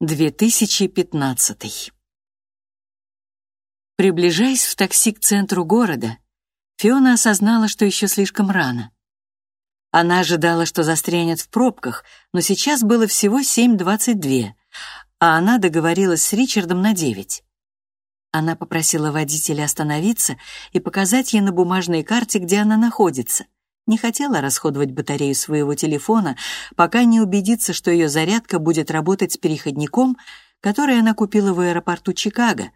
2015. Приближаясь в такси к центру города, Фиона осознала, что еще слишком рано. Она ожидала, что застрянет в пробках, но сейчас было всего 7.22, а она договорилась с Ричардом на 9. Она попросила водителя остановиться и показать ей на бумажной карте, где она находится. Не хотела расходовать батарею своего телефона, пока не убедится, что ее зарядка будет работать с переходником, который она купила в аэропорту Чикаго.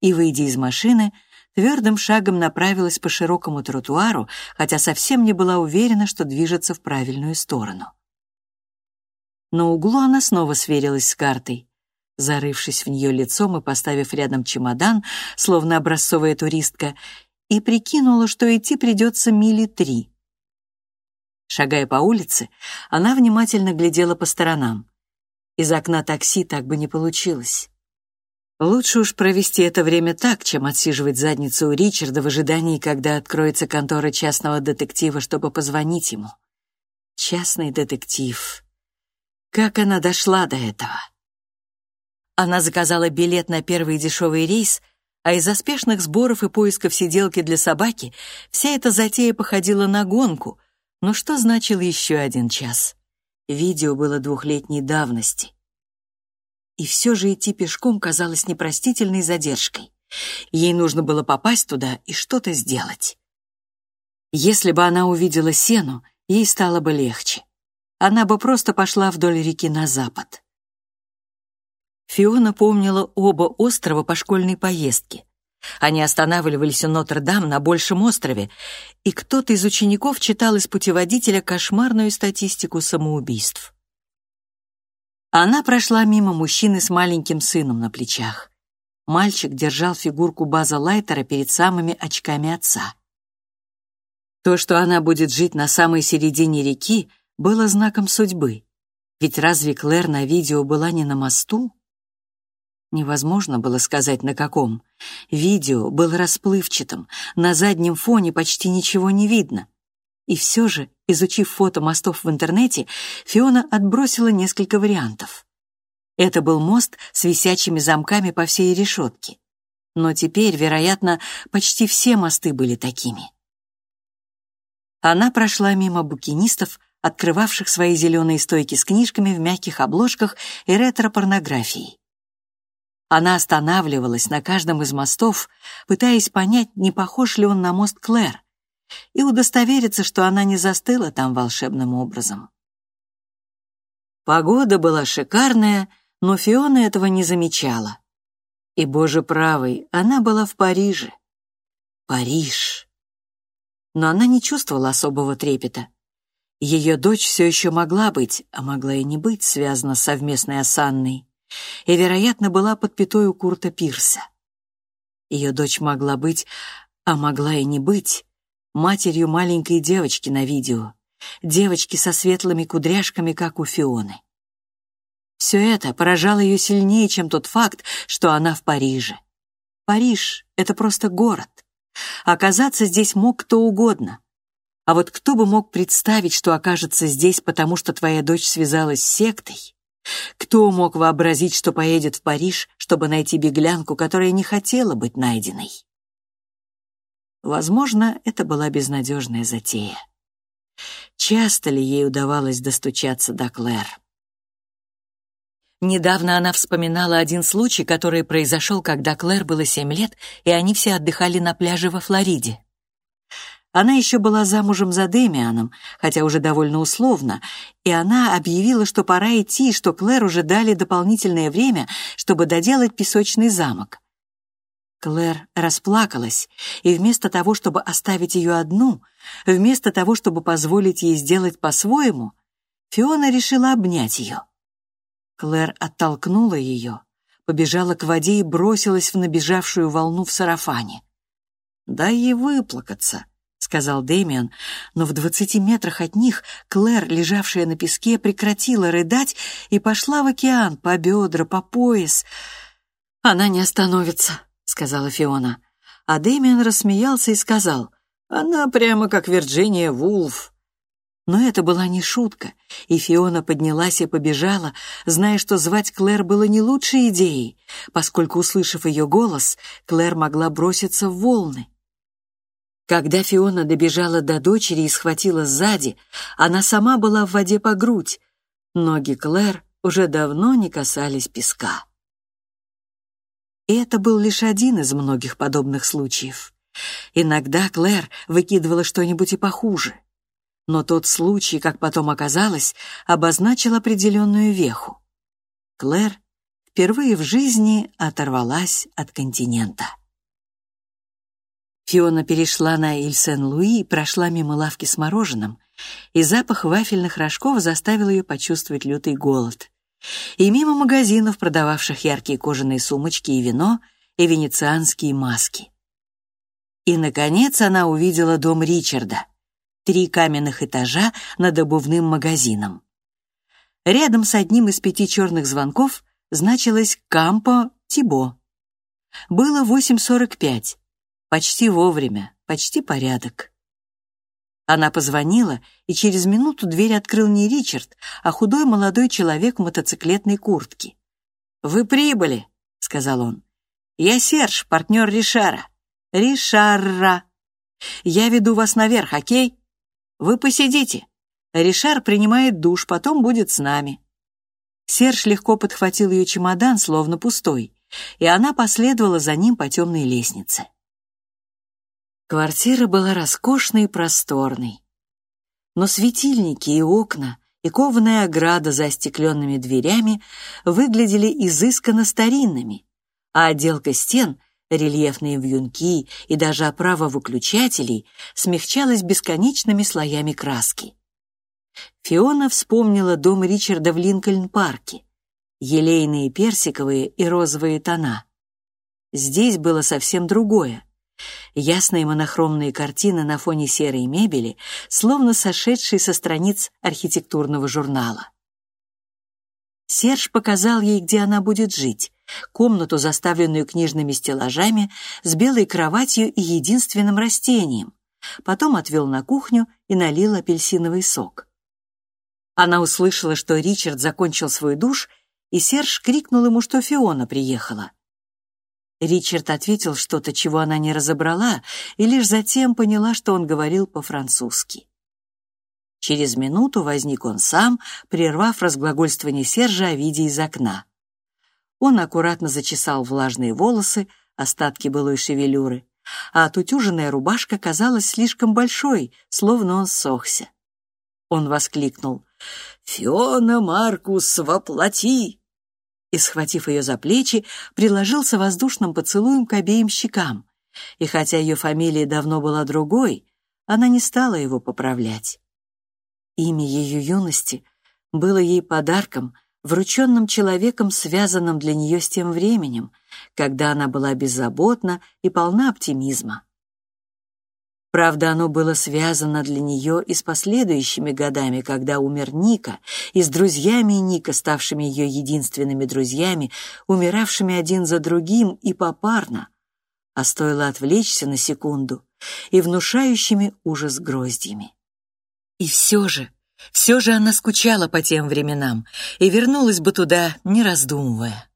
И, выйдя из машины, твердым шагом направилась по широкому тротуару, хотя совсем не была уверена, что движется в правильную сторону. На углу она снова сверилась с картой. Зарывшись в нее лицом и поставив рядом чемодан, словно образцовая туристка, и прикинула, что идти придется мили три. Шагая по улице, она внимательно глядела по сторонам. Из окна такси так бы не получилось. Лучше уж провести это время так, чем отсиживать задницу у Ричарда в ожидании, когда откроется контора частного детектива, чтобы позвонить ему. Частный детектив. Как она дошла до этого? Она заказала билет на первый дешевый рейс, а из-за спешных сборов и поисков сиделки для собаки вся эта затея походила на гонку — но что значил еще один час? Видео было двухлетней давности. И все же идти пешком казалось непростительной задержкой. Ей нужно было попасть туда и что-то сделать. Если бы она увидела сену, ей стало бы легче. Она бы просто пошла вдоль реки на запад. Фиона помнила оба острова по школьной поездке. Они останавливались у Нотр-Дам на Большем острове, и кто-то из учеников читал из путеводителя кошмарную статистику самоубийств. Она прошла мимо мужчины с маленьким сыном на плечах. Мальчик держал фигурку База Лайтера перед самыми очками отца. То, что она будет жить на самой середине реки, было знаком судьбы. Ведь разве Клэр на видео была не на мосту? Невозможно было сказать, на каком. Видео было расплывчатым, на заднем фоне почти ничего не видно. И все же, изучив фото мостов в интернете, Фиона отбросила несколько вариантов. Это был мост с висячими замками по всей решетке. Но теперь, вероятно, почти все мосты были такими. Она прошла мимо букинистов, открывавших свои зеленые стойки с книжками в мягких обложках и ретро-порнографией. Она останавливалась на каждом из мостов, пытаясь понять, не похож ли он на мост Клэр, и удостовериться, что она не застыла там волшебным образом. Погода была шикарная, но Фиона этого не замечала. И, боже правый, она была в Париже. Париж. Но она не чувствовала особого трепета. Ее дочь все еще могла быть, а могла и не быть, связана с совместной осанной и, вероятно, была под пятой у Курта Пирса. Ее дочь могла быть, а могла и не быть, матерью маленькой девочки на видео, девочки со светлыми кудряшками, как у Фионы. Все это поражало ее сильнее, чем тот факт, что она в Париже. Париж — это просто город. Оказаться здесь мог кто угодно. А вот кто бы мог представить, что окажется здесь, потому что твоя дочь связалась с сектой? Кто мог вообразить, что поедет в Париж, чтобы найти беглянку, которая не хотела быть найденной? Возможно, это была безнадежная затея. Часто ли ей удавалось достучаться до Клэр? Недавно она вспоминала один случай, который произошел, когда Клэр было семь лет, и они все отдыхали на пляже во Флориде. Она еще была замужем за Демианом, хотя уже довольно условно, и она объявила, что пора идти, что Клэр уже дали дополнительное время, чтобы доделать песочный замок. Клэр расплакалась, и вместо того, чтобы оставить ее одну, вместо того, чтобы позволить ей сделать по-своему, Фиона решила обнять ее. Клэр оттолкнула ее, побежала к воде и бросилась в набежавшую волну в сарафане. «Дай ей выплакаться», сказал Дэмиан, но в двадцати метрах от них Клэр, лежавшая на песке, прекратила рыдать и пошла в океан по бедра, по пояс. «Она не остановится», — сказала Фиона. А Дэмиан рассмеялся и сказал, «Она прямо как Вирджиния Вулф». Но это была не шутка, и Фиона поднялась и побежала, зная, что звать Клэр было не лучшей идеей, поскольку, услышав ее голос, Клэр могла броситься в волны. Когда Фиона добежала до дочери и схватила сзади, она сама была в воде по грудь. Ноги Клэр уже давно не касались песка. И это был лишь один из многих подобных случаев. Иногда Клэр выкидывала что-нибудь и похуже. Но тот случай, как потом оказалось, обозначил определенную веху. Клэр впервые в жизни оторвалась от континента. Фиона перешла на Иль-Сен-Луи и прошла мимо лавки с мороженым, и запах вафельных рожков заставил ее почувствовать лютый голод и мимо магазинов, продававших яркие кожаные сумочки и вино, и венецианские маски. И, наконец, она увидела дом Ричарда. Три каменных этажа над обувным магазином. Рядом с одним из пяти черных звонков значилось «Кампо Тибо». Было 8.45. Почти вовремя, почти порядок. Она позвонила, и через минуту дверь открыл не Ричард, а худой молодой человек в мотоциклетной куртке. «Вы прибыли», — сказал он. «Я Серж, партнер Ришара». «Ришара. Я веду вас наверх, окей? Вы посидите. Ришар принимает душ, потом будет с нами». Серж легко подхватил ее чемодан, словно пустой, и она последовала за ним по темной лестнице. Квартира была роскошной и просторной. Но светильники и окна, и кованая ограда за остекленными дверями выглядели изысканно старинными, а отделка стен, рельефные вьюнки и даже оправа выключателей смягчалась бесконечными слоями краски. Фиона вспомнила дом Ричарда в Линкольн-парке. Елейные персиковые и розовые тона. Здесь было совсем другое — Ясные монохромные картины на фоне серой мебели, словно сошедшие со страниц архитектурного журнала. Серж показал ей, где она будет жить, комнату, заставленную книжными стеллажами, с белой кроватью и единственным растением. Потом отвел на кухню и налил апельсиновый сок. Она услышала, что Ричард закончил свой душ, и Серж крикнул ему, что Фиона приехала. Ричард ответил что-то, чего она не разобрала, и лишь затем поняла, что он говорил по-французски. Через минуту возник он сам, прервав разглагольствование Сержа о виде из окна. Он аккуратно зачесал влажные волосы, остатки былой шевелюры, а отутюженная рубашка казалась слишком большой, словно он сохся. Он воскликнул «Фиона Маркус, воплоти!» И, схватив ее за плечи, приложился воздушным поцелуем к обеим щекам. И хотя ее фамилия давно была другой, она не стала его поправлять. Имя ее юности было ей подарком, врученным человеком, связанным для нее с тем временем, когда она была беззаботна и полна оптимизма. Правда, оно было связано для нее и с последующими годами, когда умер Ника, и с друзьями Ника, ставшими ее единственными друзьями, умиравшими один за другим и попарно, а стоило отвлечься на секунду, и внушающими ужас гроздьями. И все же, все же она скучала по тем временам и вернулась бы туда, не раздумывая.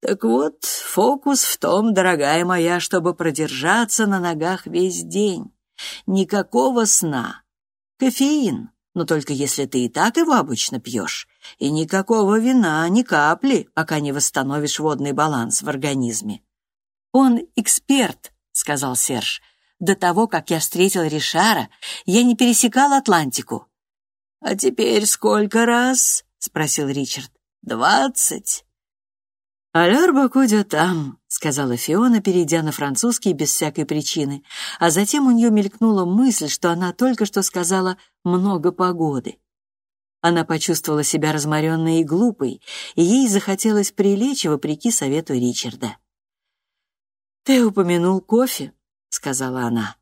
Так вот, фокус в том, дорогая моя, чтобы продержаться на ногах весь день. Никакого сна. Кофеин, но только если ты и так его обычно пьешь. И никакого вина, ни капли, пока не восстановишь водный баланс в организме. «Он эксперт», — сказал Серж. «До того, как я встретил Ришара, я не пересекал Атлантику». «А теперь сколько раз?» — спросил Ричард. «Двадцать». «Аляр Бакудя там», — сказала Фиона, перейдя на французский без всякой причины, а затем у нее мелькнула мысль, что она только что сказала «много погоды». Она почувствовала себя разморенной и глупой, и ей захотелось прилечь вопреки совету Ричарда. «Ты упомянул кофе», — сказала она.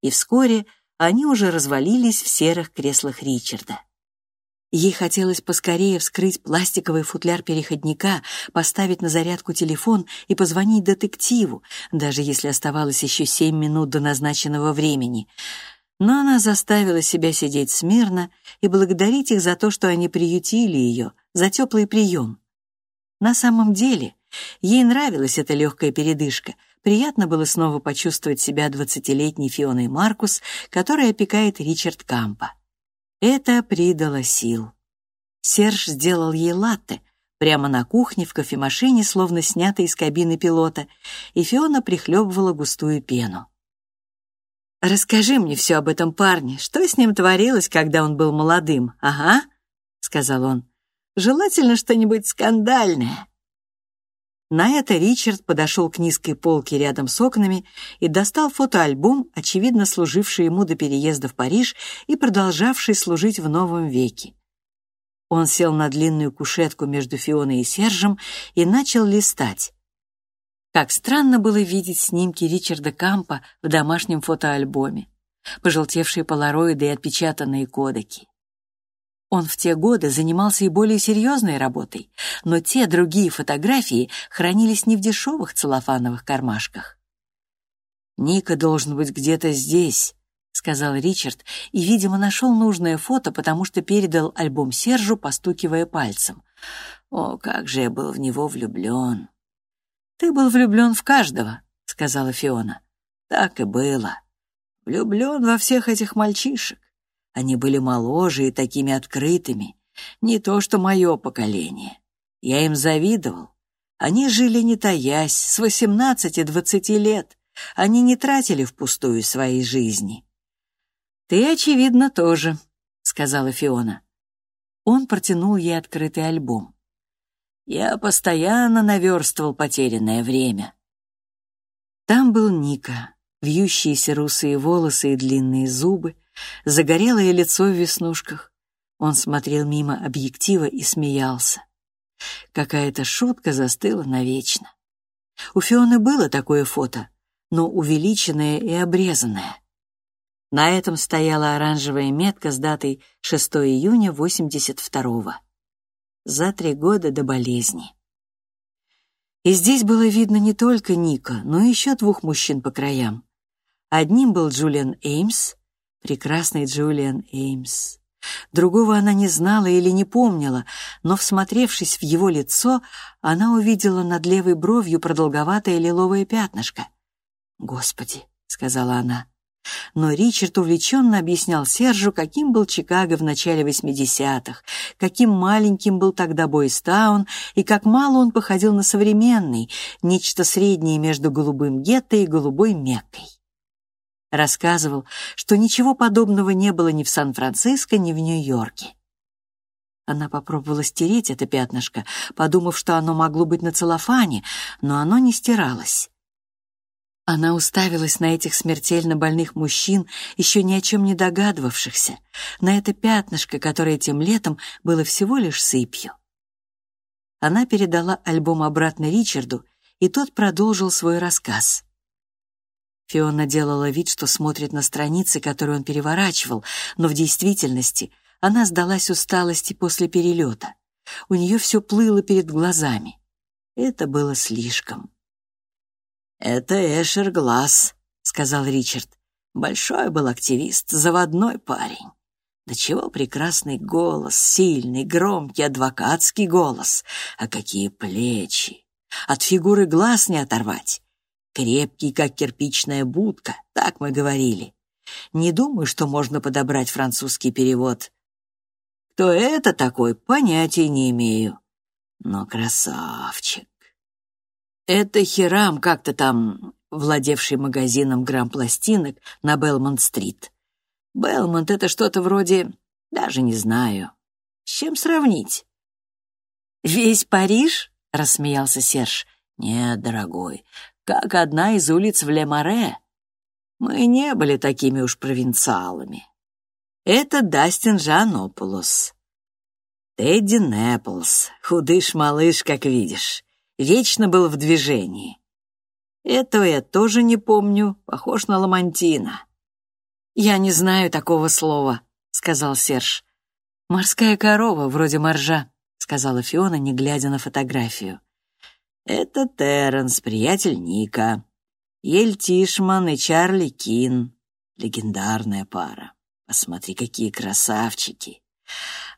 И вскоре они уже развалились в серых креслах Ричарда. Ей хотелось поскорее вскрыть пластиковый футляр переходника, поставить на зарядку телефон и позвонить детективу, даже если оставалось еще семь минут до назначенного времени. Но она заставила себя сидеть смирно и благодарить их за то, что они приютили ее, за теплый прием. На самом деле, ей нравилась эта легкая передышка. Приятно было снова почувствовать себя двадцатилетней Фионой Маркус, которая опекает Ричард Кампа. Это придало сил. Серж сделал ей латте, прямо на кухне в кофемашине, словно снятый из кабины пилота, и Фиона прихлебывала густую пену. «Расскажи мне все об этом парне. Что с ним творилось, когда он был молодым? Ага», — сказал он. «Желательно что-нибудь скандальное». На это Ричард подошел к низкой полке рядом с окнами и достал фотоальбом, очевидно служивший ему до переезда в Париж и продолжавший служить в новом веке. Он сел на длинную кушетку между Фионой и Сержем и начал листать. Как странно было видеть снимки Ричарда Кампа в домашнем фотоальбоме, пожелтевшие полароиды и отпечатанные кодеки. Он в те годы занимался и более серьезной работой, но те другие фотографии хранились не в дешевых целлофановых кармашках. «Ника должен быть где-то здесь», — сказал Ричард, и, видимо, нашел нужное фото, потому что передал альбом Сержу, постукивая пальцем. «О, как же я был в него влюблен!» «Ты был влюблен в каждого», — сказала Фиона. «Так и было. Влюблен во всех этих мальчишек. Они были моложе и такими открытыми. Не то что мое поколение. Я им завидовал. Они жили не таясь, с восемнадцати-двадцати лет. Они не тратили впустую своей жизни». «Ты, очевидно, тоже», — сказала Фиона. Он протянул ей открытый альбом. Я постоянно наверстывал потерянное время. Там был Ника, вьющиеся русые волосы и длинные зубы, загорелое лицо в веснушках. Он смотрел мимо объектива и смеялся. Какая-то шутка застыла навечно. У Фионы было такое фото, но увеличенное и обрезанное. На этом стояла оранжевая метка с датой 6 июня 82-го за три года до болезни. И здесь было видно не только Ника, но еще двух мужчин по краям. Одним был Джулиан Эймс, прекрасный Джулиан Эймс. Другого она не знала или не помнила, но, всмотревшись в его лицо, она увидела над левой бровью продолговатое лиловое пятнышко. «Господи», — сказала она, но Ричард увлеченно объяснял Сержу, каким был Чикаго в начале 80-х, каким маленьким был тогда Бойстаун и как мало он походил на современный, нечто среднее между голубым гетто и голубой Меккой. Рассказывал, что ничего подобного не было ни в Сан-Франциско, ни в Нью-Йорке. Она попробовала стереть это пятнышко, подумав, что оно могло быть на целлофане, но оно не стиралось. Она уставилась на этих смертельно больных мужчин, еще ни о чем не догадывавшихся, на это пятнышко, которое тем летом было всего лишь сыпью. Она передала альбом обратно Ричарду, и тот продолжил свой рассказ. Фиона делала вид, что смотрит на страницы, которые он переворачивал, но в действительности она сдалась усталости после перелета. У нее все плыло перед глазами. Это было слишком. «Это Эшер Глаз», — сказал Ричард. «Большой был активист, заводной парень. Да чего прекрасный голос, сильный, громкий, адвокатский голос. А какие плечи! От фигуры глаз не оторвать. Крепкий, как кирпичная будка, так мы говорили. Не думаю, что можно подобрать французский перевод. Кто это такой, понятия не имею. Но красавчик. Это Хирам как-то там, владевший магазином грамм-пластинок на Белмонт-стрит. Белмонт — это что-то вроде... даже не знаю. С чем сравнить? «Весь Париж?» — рассмеялся Серж. «Нет, дорогой, как одна из улиц в Лемаре. Мы не были такими уж провинциалами. Это Дастин Жанополос. Тедди Нэпплс, худыш малыш, как видишь вечно был в движении. Этого я тоже не помню, похож на Ламантина. «Я не знаю такого слова», — сказал Серж. «Морская корова, вроде моржа», — сказала Фиона, не глядя на фотографию. «Это Терренс, приятель Ника. Ель Тишман и Чарли Кин. Легендарная пара. Посмотри, какие красавчики.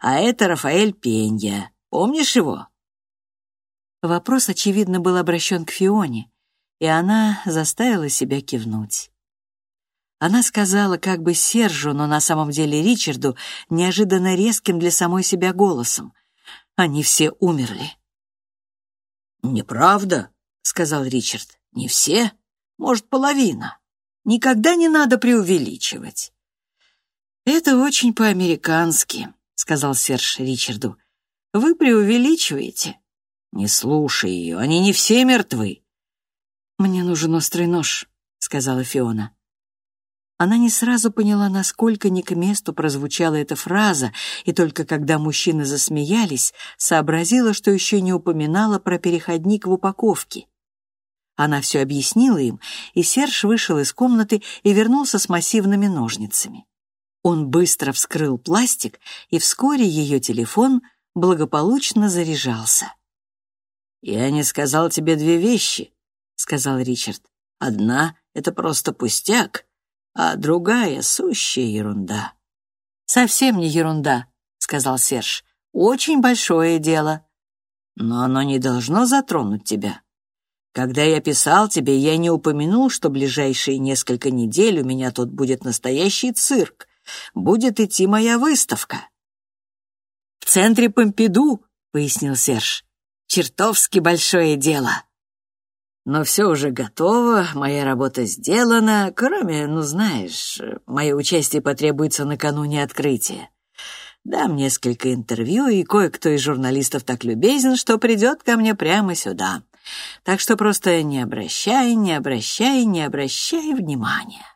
А это Рафаэль Пенья. Помнишь его?» Вопрос, очевидно, был обращен к Фионе, и она заставила себя кивнуть. Она сказала как бы Сержу, но на самом деле Ричарду, неожиданно резким для самой себя голосом. Они все умерли. «Неправда», — сказал Ричард. «Не все, может, половина. Никогда не надо преувеличивать». «Это очень по-американски», — сказал Серж Ричарду. «Вы преувеличиваете». «Не слушай ее, они не все мертвы». «Мне нужен острый нож», — сказала Фиона. Она не сразу поняла, насколько не к месту прозвучала эта фраза, и только когда мужчины засмеялись, сообразила, что еще не упоминала про переходник в упаковке. Она все объяснила им, и Серж вышел из комнаты и вернулся с массивными ножницами. Он быстро вскрыл пластик, и вскоре ее телефон благополучно заряжался. «Я не сказал тебе две вещи», — сказал Ричард. «Одна — это просто пустяк, а другая — сущая ерунда». «Совсем не ерунда», — сказал Серж. «Очень большое дело». «Но оно не должно затронуть тебя. Когда я писал тебе, я не упомянул, что ближайшие несколько недель у меня тут будет настоящий цирк. Будет идти моя выставка». «В центре Помпиду», — пояснил Серж. «Чертовски большое дело». Но все уже готово, моя работа сделана, кроме, ну знаешь, мое участие потребуется накануне открытия. Дам несколько интервью, и кое-кто из журналистов так любезен, что придет ко мне прямо сюда. Так что просто не обращай, не обращай, не обращай внимания.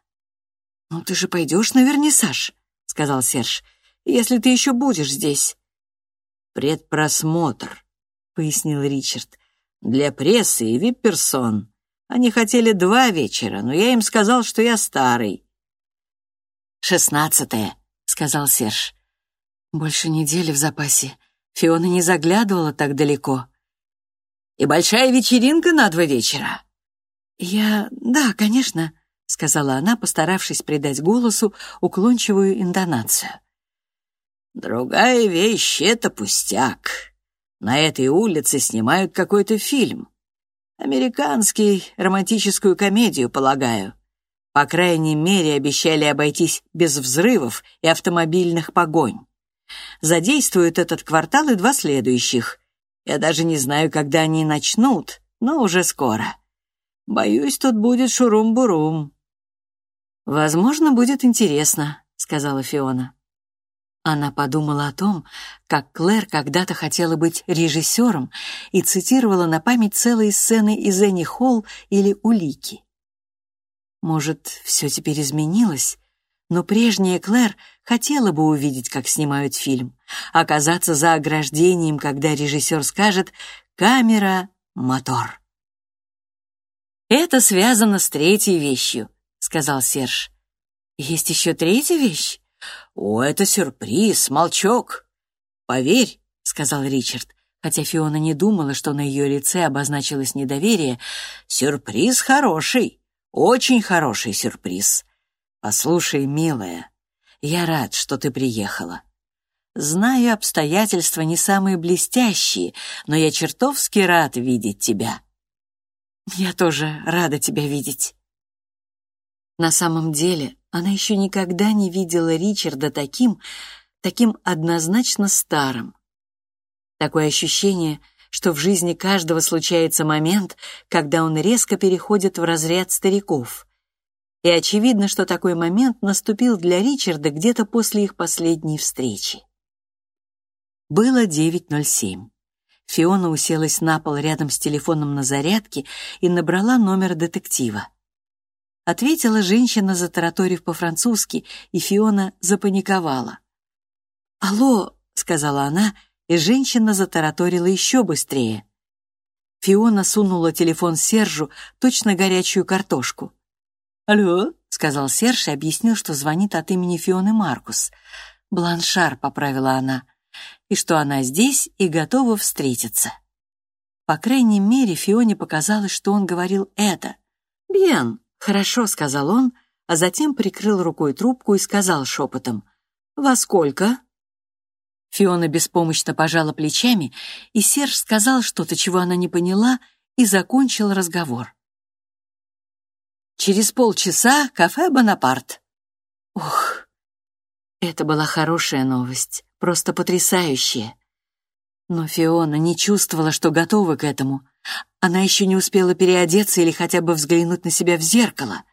«Ну ты же пойдешь на вернисаж», — сказал Серж, — «если ты еще будешь здесь». «Предпросмотр», — пояснил Ричард для прессы и вип-персон. Они хотели два вечера, но я им сказал, что я старый. «Шестнадцатое», — сказал Серж. «Больше недели в запасе. Фиона не заглядывала так далеко». «И большая вечеринка на два вечера?» «Я... да, конечно», — сказала она, постаравшись придать голосу уклончивую интонацию. «Другая вещь — это пустяк. На этой улице снимают какой-то фильм. Американский, романтическую комедию, полагаю. По крайней мере, обещали обойтись без взрывов и автомобильных погонь. Задействуют этот квартал и два следующих. Я даже не знаю, когда они начнут, но уже скоро. Боюсь, тут будет шурум-бурум. «Возможно, будет интересно», — сказала Фиона. Она подумала о том, как Клэр когда-то хотела быть режиссером и цитировала на память целые сцены из Энни Холл или «Улики». Может, все теперь изменилось, но прежняя Клэр хотела бы увидеть, как снимают фильм, оказаться за ограждением, когда режиссер скажет «камера, мотор». «Это связано с третьей вещью», — сказал Серж. «Есть еще третья вещь?» «О, это сюрприз, молчок!» «Поверь», — сказал Ричард, хотя Фиона не думала, что на ее лице обозначилось недоверие, «сюрприз хороший, очень хороший сюрприз. Послушай, милая, я рад, что ты приехала. Знаю, обстоятельства не самые блестящие, но я чертовски рад видеть тебя». «Я тоже рада тебя видеть». На самом деле, она еще никогда не видела Ричарда таким, таким однозначно старым. Такое ощущение, что в жизни каждого случается момент, когда он резко переходит в разряд стариков. И очевидно, что такой момент наступил для Ричарда где-то после их последней встречи. Было 9.07. Фиона уселась на пол рядом с телефоном на зарядке и набрала номер детектива ответила женщина, затараторив по-французски, и Фиона запаниковала. «Алло», — сказала она, и женщина затараторила еще быстрее. Фиона сунула телефон Сержу, точно горячую картошку. «Алло», — сказал Серж и объяснил, что звонит от имени Фионы Маркус. «Бланшар», — поправила она, — «и что она здесь и готова встретиться». По крайней мере, Фионе показалось, что он говорил это. «Бьен», «Хорошо», — сказал он, а затем прикрыл рукой трубку и сказал шепотом «Во сколько?» Фиона беспомощно пожала плечами, и Серж сказал что-то, чего она не поняла, и закончил разговор. «Через полчаса кафе «Бонапарт». Ух, это была хорошая новость, просто потрясающая. Но Фиона не чувствовала, что готова к этому. Она еще не успела переодеться или хотя бы взглянуть на себя в зеркало.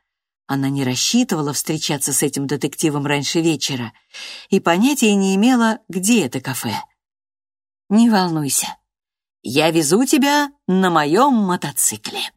Она не рассчитывала встречаться с этим детективом раньше вечера и понятия не имела, где это кафе. «Не волнуйся, я везу тебя на моем мотоцикле».